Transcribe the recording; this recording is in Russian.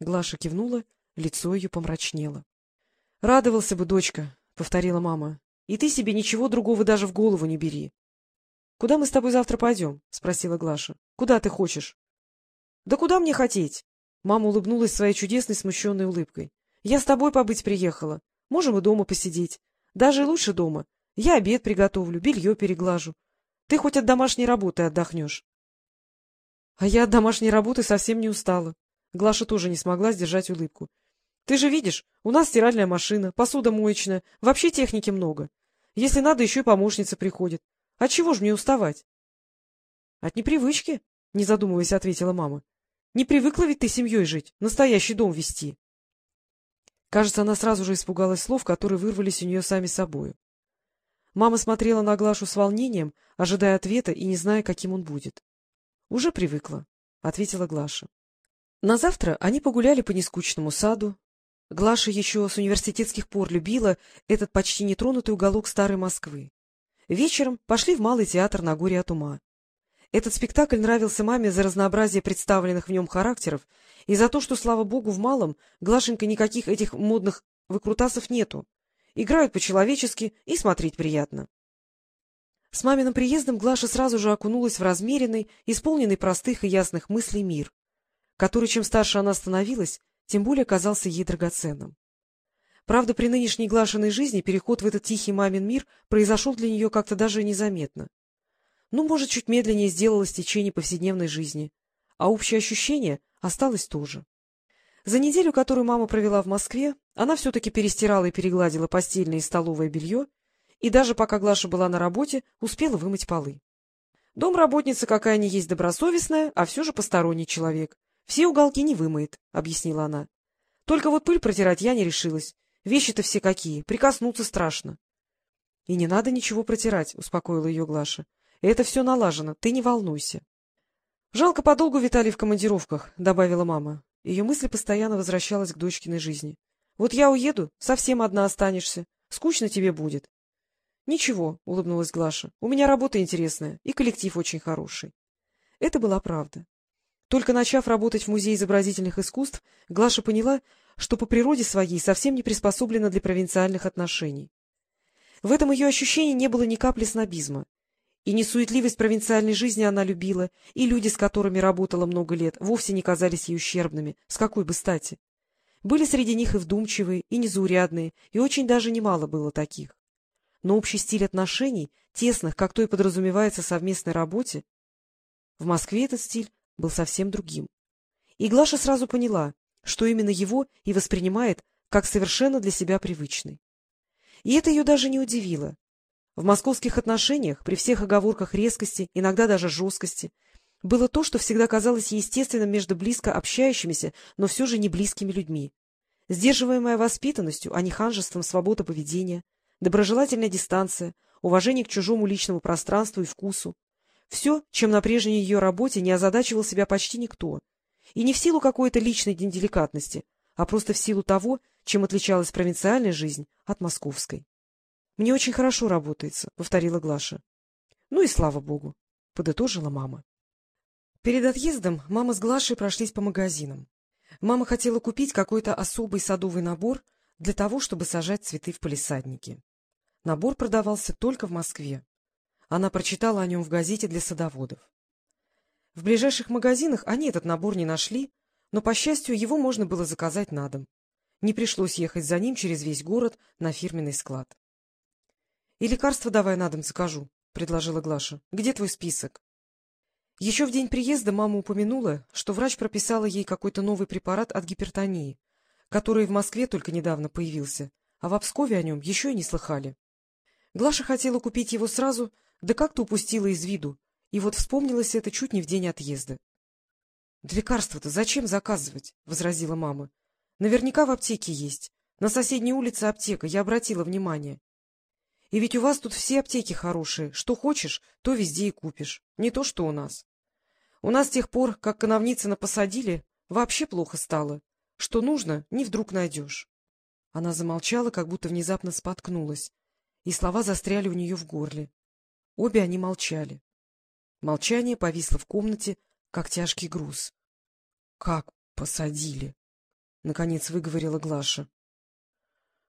Глаша кивнула, лицо ее помрачнело. — Радовался бы, дочка, — повторила мама. — И ты себе ничего другого даже в голову не бери. — Куда мы с тобой завтра пойдем? — спросила Глаша. — Куда ты хочешь? — Да куда мне хотеть? Мама улыбнулась своей чудесной смущенной улыбкой. — Я с тобой побыть приехала. Можем и дома посидеть. Даже лучше дома. Я обед приготовлю, белье переглажу. Ты хоть от домашней работы отдохнешь. А я от домашней работы совсем не устала. Глаша тоже не смогла сдержать улыбку. — Ты же видишь, у нас стиральная машина, посуда моечная, вообще техники много. Если надо, еще и помощница приходит. А чего ж мне уставать? — От непривычки, — не задумываясь, ответила мама. — Не привыкла ведь ты семьей жить, настоящий дом вести. Кажется, она сразу же испугалась слов, которые вырвались у нее сами собою. Мама смотрела на Глашу с волнением, ожидая ответа и не зная, каким он будет. — Уже привыкла, — ответила Глаша. На завтра они погуляли по нескучному саду. Глаша еще с университетских пор любила этот почти нетронутый уголок старой Москвы. Вечером пошли в Малый театр на горе от ума. Этот спектакль нравился маме за разнообразие представленных в нем характеров и за то, что, слава богу, в Малом Глашенька никаких этих модных выкрутасов нету. Играют по-человечески и смотреть приятно. С маминым приездом Глаша сразу же окунулась в размеренный, исполненный простых и ясных мыслей мир, который, чем старше она становилась, тем более казался ей драгоценным. Правда, при нынешней Глашиной жизни переход в этот тихий мамин мир произошел для нее как-то даже незаметно. Ну, может, чуть медленнее сделалось течение повседневной жизни, а общее ощущение осталось тоже. За неделю, которую мама провела в Москве, она все-таки перестирала и перегладила постельное и столовое белье, и даже пока Глаша была на работе, успела вымыть полы. Домработница какая ни есть добросовестная, а все же посторонний человек. Все уголки не вымоет, — объяснила она. Только вот пыль протирать я не решилась. Вещи-то все какие, прикоснуться страшно. — И не надо ничего протирать, — успокоила ее Глаша. — Это все налажено, ты не волнуйся. — Жалко подолгу витали в командировках, — добавила мама. Ее мысль постоянно возвращалась к дочкиной жизни. — Вот я уеду, совсем одна останешься. Скучно тебе будет. — Ничего, — улыбнулась Глаша, — у меня работа интересная, и коллектив очень хороший. Это была правда. Только начав работать в Музее изобразительных искусств, Глаша поняла, что по природе своей совсем не приспособлена для провинциальных отношений. В этом ее ощущении не было ни капли снобизма. И несуетливость провинциальной жизни она любила, и люди, с которыми работала много лет, вовсе не казались ей ущербными, с какой бы стати. Были среди них и вдумчивые, и незаурядные, и очень даже немало было таких но общий стиль отношений, тесных, как то и подразумевается совместной работе, в Москве этот стиль был совсем другим. И Глаша сразу поняла, что именно его и воспринимает как совершенно для себя привычный. И это ее даже не удивило. В московских отношениях, при всех оговорках резкости, иногда даже жесткости, было то, что всегда казалось естественным между близко общающимися, но все же не близкими людьми. Сдерживаемая воспитанностью, а не ханжеством свобода поведения, доброжелательная дистанция, уважение к чужому личному пространству и вкусу. Все, чем на прежней ее работе не озадачивал себя почти никто. И не в силу какой-то личной деликатности, а просто в силу того, чем отличалась провинциальная жизнь от московской. — Мне очень хорошо работается, — повторила Глаша. — Ну и слава богу, — подытожила мама. Перед отъездом мама с Глашей прошлись по магазинам. Мама хотела купить какой-то особый садовый набор для того, чтобы сажать цветы в палисаднике. Набор продавался только в Москве. Она прочитала о нем в газете для садоводов. В ближайших магазинах они этот набор не нашли, но, по счастью, его можно было заказать на дом. Не пришлось ехать за ним через весь город на фирменный склад. — И лекарства давай на дом закажу, — предложила Глаша. — Где твой список? Еще в день приезда мама упомянула, что врач прописала ей какой-то новый препарат от гипертонии, который в Москве только недавно появился, а в Обскове о нем еще и не слыхали. Глаша хотела купить его сразу, да как-то упустила из виду, и вот вспомнилось это чуть не в день отъезда. — Да лекарства-то зачем заказывать? — возразила мама. — Наверняка в аптеке есть. На соседней улице аптека, я обратила внимание. И ведь у вас тут все аптеки хорошие. Что хочешь, то везде и купишь. Не то, что у нас. У нас с тех пор, как коновницына посадили, вообще плохо стало. Что нужно, не вдруг найдешь. Она замолчала, как будто внезапно споткнулась, и слова застряли у нее в горле. Обе они молчали. Молчание повисло в комнате, как тяжкий груз. — Как посадили? — наконец выговорила Глаша.